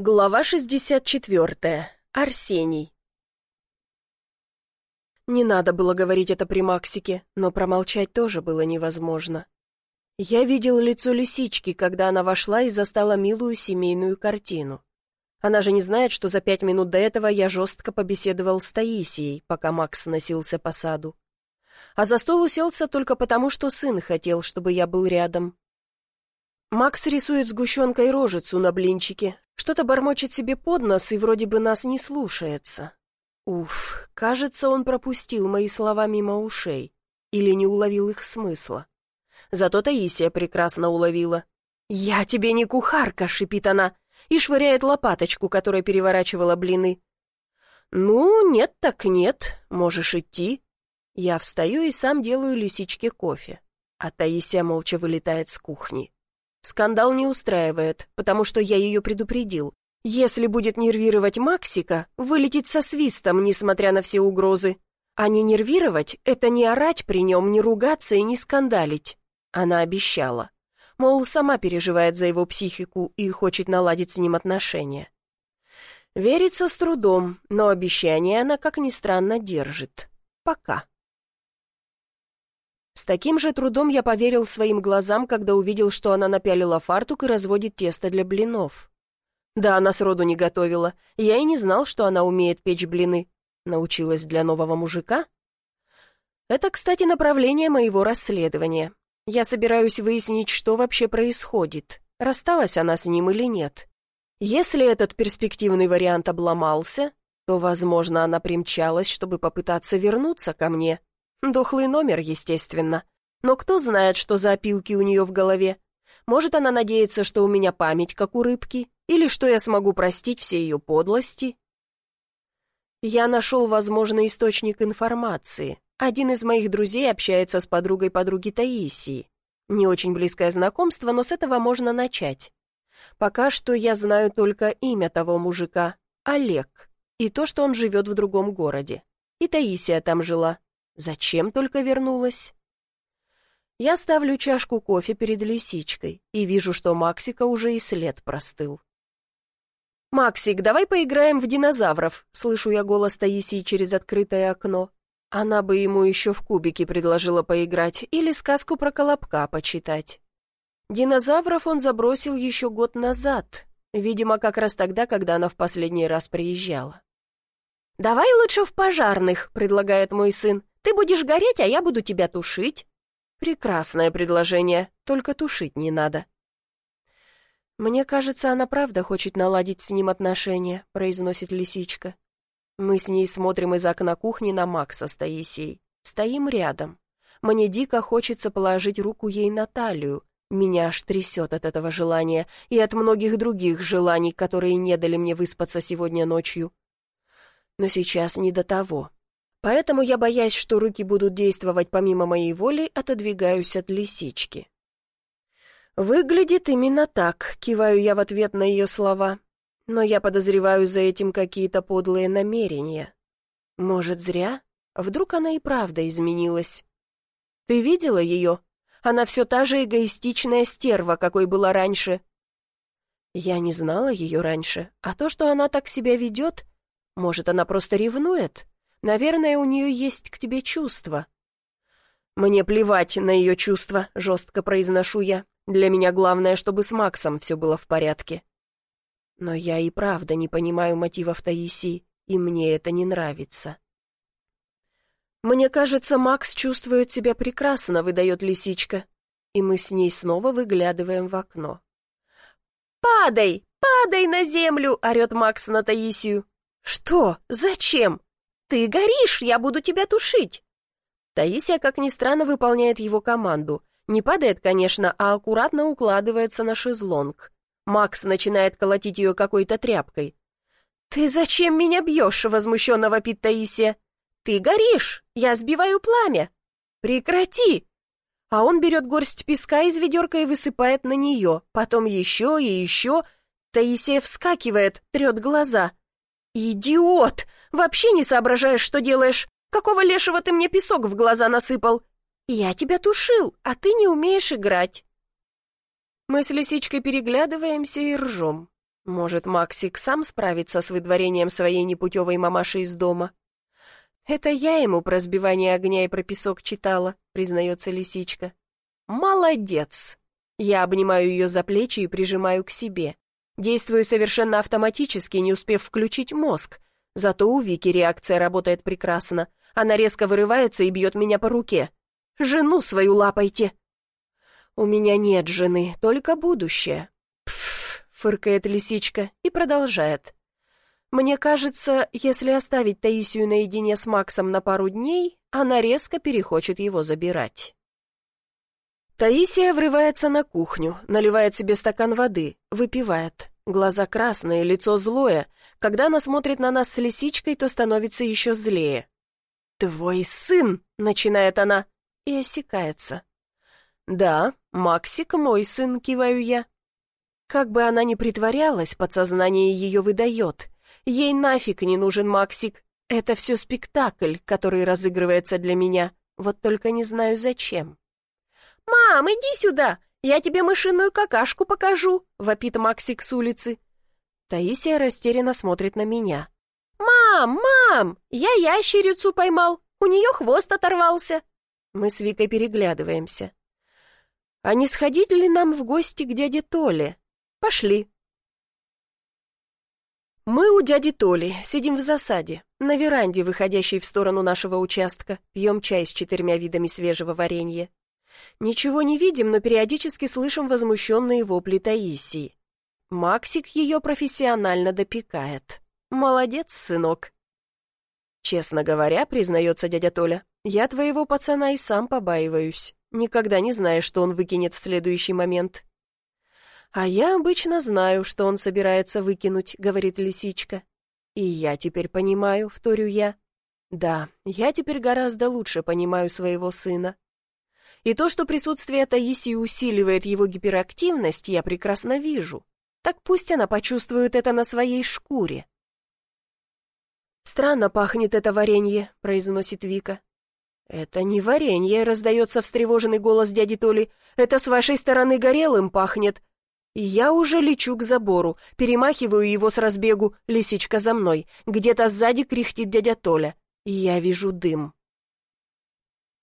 Глава 64. Арсений. Не надо было говорить это при Максике, но промолчать тоже было невозможно. Я видел лицо лисички, когда она вошла и застала милую семейную картину. Она же не знает, что за пять минут до этого я жестко побеседовал с Таисией, пока Макс носился по саду. А за стол уселся только потому, что сын хотел, чтобы я был рядом. Макс рисует сгущенкой рожицу на блинчике, что-то бормочет себе под нос и вроде бы нас не слушается. Уф, кажется, он пропустил мои слова мимо ушей или не уловил их смысла. Зато Таисия прекрасно уловила. «Я тебе не кухарка!» — шипит она и швыряет лопаточку, которая переворачивала блины. «Ну, нет так нет, можешь идти». Я встаю и сам делаю лисичке кофе, а Таисия молча вылетает с кухни. Скандал не устраивает, потому что я ее предупредил. Если будет нервировать Максика, вылетит со свистом, несмотря на все угрозы. А не нервировать — это не орать при нем, не ругаться и не скандалить. Она обещала. Мол, сама переживает за его психику и хочет наладить с ним отношения. Верится с трудом, но обещание она, как ни странно, держит. Пока. С таким же трудом я поверил своим глазам, когда увидел, что она напялила фартук и разводит тесто для блинов. Да, она сроду не готовила. Я и не знал, что она умеет печь блины. Научилась для нового мужика? Это, кстати, направление моего расследования. Я собираюсь выяснить, что вообще происходит. Рассталась она с ним или нет. Если этот перспективный вариант обломался, то, возможно, она примчалась, чтобы попытаться вернуться ко мне, Дохлый номер, естественно. Но кто знает, что за опилки у нее в голове? Может, она надеется, что у меня память, как у рыбки, или что я смогу простить все ее подлости? Я нашел возможный источник информации. Один из моих друзей общается с подругой подруги Таисии. Не очень близкое знакомство, но с этого можно начать. Пока что я знаю только имя того мужика — Олег, и то, что он живет в другом городе. И Таисия там жила, Зачем только вернулась? Я ставлю чашку кофе перед лисичкой и вижу, что Максика уже и след простыл. «Максик, давай поиграем в динозавров», — слышу я голос Таисии через открытое окно. Она бы ему еще в кубике предложила поиграть или сказку про Колобка почитать. Динозавров он забросил еще год назад, видимо, как раз тогда, когда она в последний раз приезжала. «Давай лучше в пожарных», — предлагает мой сын. Ты будешь гореть, а я буду тебя тушить». «Прекрасное предложение, только тушить не надо». «Мне кажется, она правда хочет наладить с ним отношения», — произносит лисичка. Мы с ней смотрим из окна кухни на Макса с Таисией. Стоим рядом. Мне дико хочется положить руку ей на талию. Меня аж трясет от этого желания и от многих других желаний, которые не дали мне выспаться сегодня ночью. Но сейчас не до того. Поэтому я, боясь, что руки будут действовать помимо моей воли, отодвигаюсь от лисички. «Выглядит именно так», — киваю я в ответ на ее слова. «Но я подозреваю за этим какие-то подлые намерения. Может, зря? Вдруг она и правда изменилась? Ты видела ее? Она все та же эгоистичная стерва, какой была раньше». Я не знала ее раньше, а то, что она так себя ведет, может, она просто ревнует?» Наверное, у нее есть к тебе чувства». «Мне плевать на ее чувства», — жестко произношу я. «Для меня главное, чтобы с Максом все было в порядке». Но я и правда не понимаю мотивов Таисии, и мне это не нравится. «Мне кажется, Макс чувствует себя прекрасно», — выдает лисичка. И мы с ней снова выглядываем в окно. «Падай! Падай на землю!» — орет Макс на Таисию. «Что? Зачем?» «Ты горишь, я буду тебя тушить!» Таисия, как ни странно, выполняет его команду. Не падает, конечно, а аккуратно укладывается на шезлонг. Макс начинает колотить ее какой-то тряпкой. «Ты зачем меня бьешь?» — возмущенно вопит Таисия. «Ты горишь! Я сбиваю пламя!» «Прекрати!» А он берет горсть песка из ведерка и высыпает на нее, потом еще и еще. Таисия вскакивает, трет глаза. «Идиот! Вообще не соображаешь, что делаешь! Какого лешего ты мне песок в глаза насыпал? Я тебя тушил, а ты не умеешь играть!» Мы с лисичкой переглядываемся и ржем. Может, Максик сам справится с выдворением своей непутевой мамаши из дома? Это я ему про сбивание огня и про песок читала, признается лисичка. Молодец! Я обнимаю ее за плечи и прижимаю к себе. Действую совершенно автоматически, не успев включить мозг. Зато у Вики реакция работает прекрасно. Она резко вырывается и бьет меня по руке. «Жену свою лапайте!» «У меня нет жены, только будущее фыркает лисичка и продолжает. Мне кажется, если оставить Таисию наедине с Максом на пару дней, она резко перехочет его забирать. Таисия врывается на кухню, наливает себе стакан воды, выпивает. Глаза красные, лицо злое. Когда она смотрит на нас с лисичкой, то становится еще злее. «Твой сын!» — начинает она и осекается. «Да, Максик мой сын», — киваю я. Как бы она ни притворялась, подсознание ее выдает. Ей нафиг не нужен Максик. Это все спектакль, который разыгрывается для меня. Вот только не знаю зачем. «Мам, иди сюда! Я тебе мышиную какашку покажу!» — вопит Максик с улицы. Таисия растерянно смотрит на меня. «Мам, мам! Я ящерицу поймал! У нее хвост оторвался!» Мы с Викой переглядываемся. «А не сходить ли нам в гости к дяде Толе?» Пошли. Мы у дяди Толи, сидим в засаде, на веранде, выходящей в сторону нашего участка, пьем чай с четырьмя видами свежего варенья. Ничего не видим, но периодически слышим возмущенные вопли Таисии. Максик ее профессионально допекает. Молодец, сынок. Честно говоря, признается дядя Толя, я твоего пацана и сам побаиваюсь. Никогда не знаешь, что он выкинет в следующий момент. «А я обычно знаю, что он собирается выкинуть», — говорит лисичка. «И я теперь понимаю», — вторю я. «Да, я теперь гораздо лучше понимаю своего сына. И то, что присутствие Таисии усиливает его гиперактивность, я прекрасно вижу. Так пусть она почувствует это на своей шкуре». «Странно пахнет это варенье», — произносит Вика. «Это не варенье», — раздается встревоженный голос дяди Толи. «Это с вашей стороны горелым пахнет. Я уже лечу к забору, перемахиваю его с разбегу, лисичка за мной. Где-то сзади кряхтит дядя Толя. Я вижу дым.